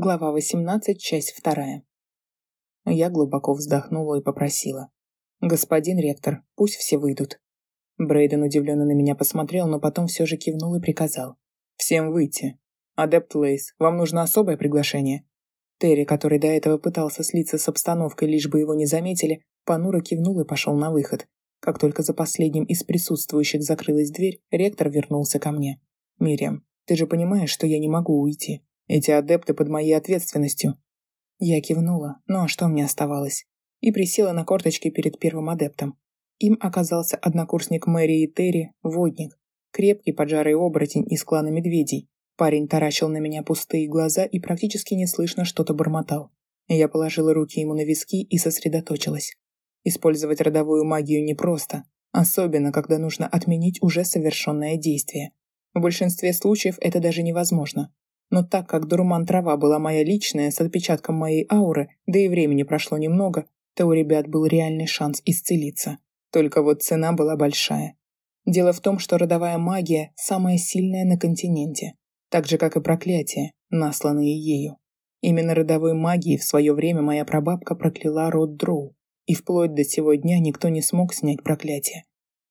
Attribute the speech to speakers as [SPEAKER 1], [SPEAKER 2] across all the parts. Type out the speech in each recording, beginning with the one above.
[SPEAKER 1] Глава 18, часть 2. Я глубоко вздохнула и попросила. «Господин ректор, пусть все выйдут». Брейден удивленно на меня посмотрел, но потом все же кивнул и приказал. «Всем выйти. Адепт Лейс, вам нужно особое приглашение?» Терри, который до этого пытался слиться с обстановкой, лишь бы его не заметили, понуро кивнул и пошел на выход. Как только за последним из присутствующих закрылась дверь, ректор вернулся ко мне. «Мириам, ты же понимаешь, что я не могу уйти?» Эти адепты под моей ответственностью. Я кивнула, ну а что мне оставалось? И присела на корточки перед первым адептом. Им оказался однокурсник Мэри и Терри, водник. Крепкий поджарый оборотень из клана медведей. Парень таращил на меня пустые глаза и практически неслышно что-то бормотал. Я положила руки ему на виски и сосредоточилась. Использовать родовую магию непросто, особенно когда нужно отменить уже совершенное действие. В большинстве случаев это даже невозможно. Но так как дурман-трава была моя личная, с отпечатком моей ауры, да и времени прошло немного, то у ребят был реальный шанс исцелиться. Только вот цена была большая. Дело в том, что родовая магия – самая сильная на континенте, так же, как и проклятия, насланные ею. Именно родовой магией в свое время моя прабабка прокляла род Дроу, и вплоть до сего дня никто не смог снять проклятие.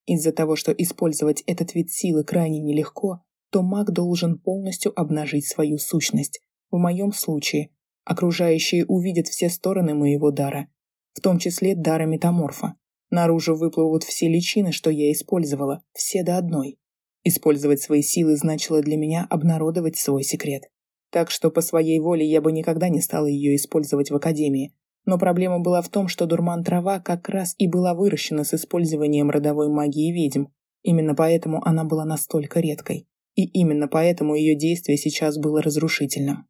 [SPEAKER 1] Из-за того, что использовать этот вид силы крайне нелегко, то маг должен полностью обнажить свою сущность. В моем случае окружающие увидят все стороны моего дара, в том числе дара метаморфа. Наружу выплывут все личины, что я использовала, все до одной. Использовать свои силы значило для меня обнародовать свой секрет. Так что по своей воле я бы никогда не стала ее использовать в Академии. Но проблема была в том, что дурман-трава как раз и была выращена с использованием родовой магии ведьм. Именно поэтому она была настолько редкой и именно поэтому ее действие сейчас было разрушительным.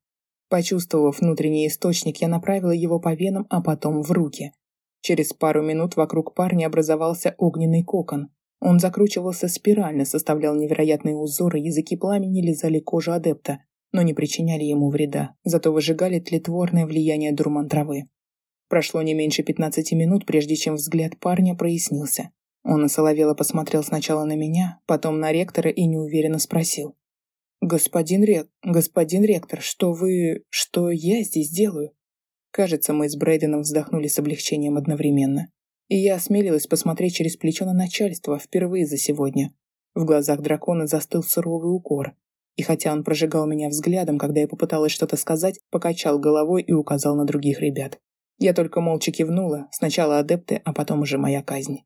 [SPEAKER 1] Почувствовав внутренний источник, я направила его по венам, а потом в руки. Через пару минут вокруг парня образовался огненный кокон. Он закручивался спирально, составлял невероятные узоры, языки пламени лизали кожу адепта, но не причиняли ему вреда, зато выжигали тлетворное влияние дурман травы. Прошло не меньше 15 минут, прежде чем взгляд парня прояснился. Он осоловело посмотрел сначала на меня, потом на ректора и неуверенно спросил. «Господин рек... господин ректор, что вы... что я здесь делаю?» Кажется, мы с Брейденом вздохнули с облегчением одновременно. И я осмелилась посмотреть через плечо на начальство впервые за сегодня. В глазах дракона застыл суровый укор. И хотя он прожигал меня взглядом, когда я попыталась что-то сказать, покачал головой и указал на других ребят. Я только молча кивнула, сначала адепты, а потом уже моя казнь.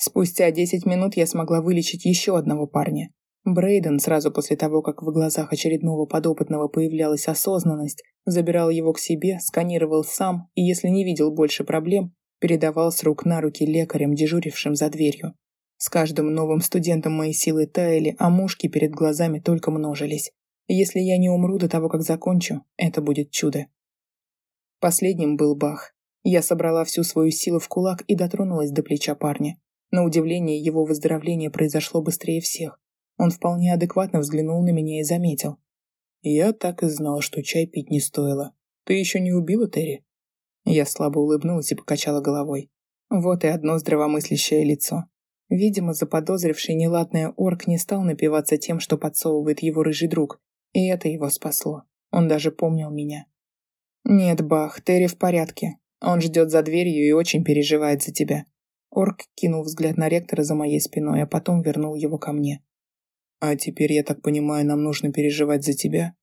[SPEAKER 1] Спустя 10 минут я смогла вылечить еще одного парня. Брейден, сразу после того, как в глазах очередного подопытного появлялась осознанность, забирал его к себе, сканировал сам и, если не видел больше проблем, передавал с рук на руки лекарям, дежурившим за дверью. С каждым новым студентом мои силы таяли, а мушки перед глазами только множились. Если я не умру до того, как закончу, это будет чудо. Последним был Бах. Я собрала всю свою силу в кулак и дотронулась до плеча парня. На удивление, его выздоровление произошло быстрее всех. Он вполне адекватно взглянул на меня и заметил. «Я так и знал, что чай пить не стоило. Ты еще не убила Терри?» Я слабо улыбнулась и покачала головой. Вот и одно здравомыслящее лицо. Видимо, заподозривший неладное орк не стал напиваться тем, что подсовывает его рыжий друг, и это его спасло. Он даже помнил меня. «Нет, Бах, Терри в порядке. Он ждет за дверью и очень переживает за тебя. Орк кинул взгляд на ректора за моей спиной, а потом вернул его ко мне. «А теперь, я так понимаю, нам нужно переживать за тебя?»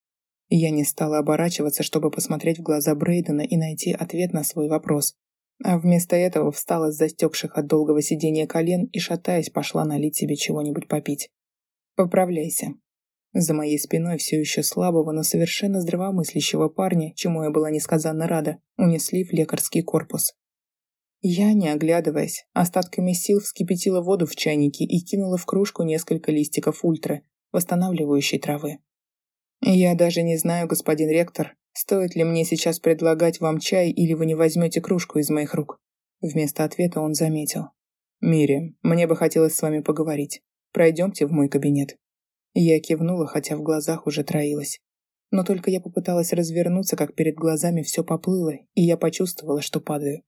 [SPEAKER 1] Я не стала оборачиваться, чтобы посмотреть в глаза Брейдена и найти ответ на свой вопрос. А вместо этого встала с застегших от долгого сидения колен и, шатаясь, пошла налить себе чего-нибудь попить. «Поправляйся». За моей спиной все еще слабого, но совершенно здравомыслящего парня, чему я была несказанно рада, унесли в лекарский корпус. Я, не оглядываясь, остатками сил вскипятила воду в чайнике и кинула в кружку несколько листиков ультры, восстанавливающей травы. «Я даже не знаю, господин ректор, стоит ли мне сейчас предлагать вам чай или вы не возьмете кружку из моих рук?» Вместо ответа он заметил. «Мири, мне бы хотелось с вами поговорить. Пройдемте в мой кабинет». Я кивнула, хотя в глазах уже троилась. Но только я попыталась развернуться, как перед глазами все поплыло, и я почувствовала, что падаю.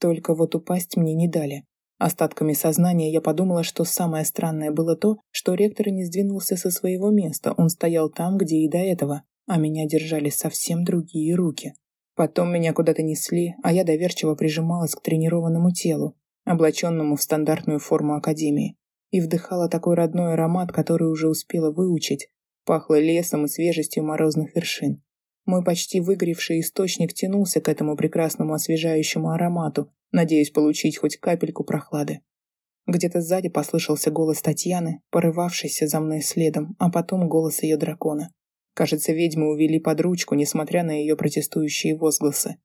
[SPEAKER 1] Только вот упасть мне не дали. Остатками сознания я подумала, что самое странное было то, что ректор не сдвинулся со своего места, он стоял там, где и до этого, а меня держали совсем другие руки. Потом меня куда-то несли, а я доверчиво прижималась к тренированному телу, облаченному в стандартную форму Академии, и вдыхала такой родной аромат, который уже успела выучить, пахло лесом и свежестью морозных вершин. Мой почти выгоревший источник тянулся к этому прекрасному освежающему аромату, надеясь получить хоть капельку прохлады. Где-то сзади послышался голос Татьяны, порывавшийся за мной следом, а потом голос ее дракона. Кажется, ведьмы увели под ручку, несмотря на ее протестующие возгласы.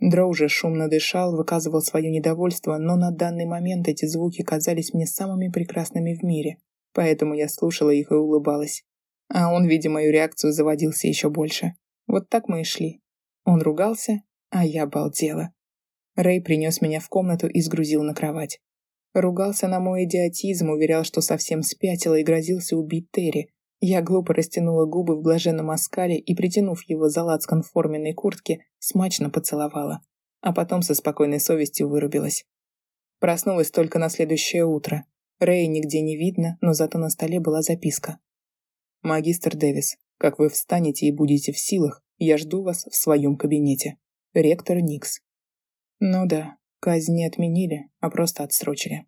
[SPEAKER 1] Дро уже шумно дышал, выказывал свое недовольство, но на данный момент эти звуки казались мне самыми прекрасными в мире, поэтому я слушала их и улыбалась. А он, видя мою реакцию, заводился еще больше. Вот так мы и шли. Он ругался, а я балдела. Рэй принес меня в комнату и сгрузил на кровать. Ругался на мой идиотизм, уверял, что совсем спятила и грозился убить Терри. Я глупо растянула губы в блаженном оскале и, притянув его за лацкан форменной куртки, смачно поцеловала. А потом со спокойной совестью вырубилась. Проснулась только на следующее утро. Рэя нигде не видно, но зато на столе была записка. «Магистр Дэвис, как вы встанете и будете в силах, я жду вас в своем кабинете. Ректор Никс». Ну да, казнь не отменили, а просто отсрочили.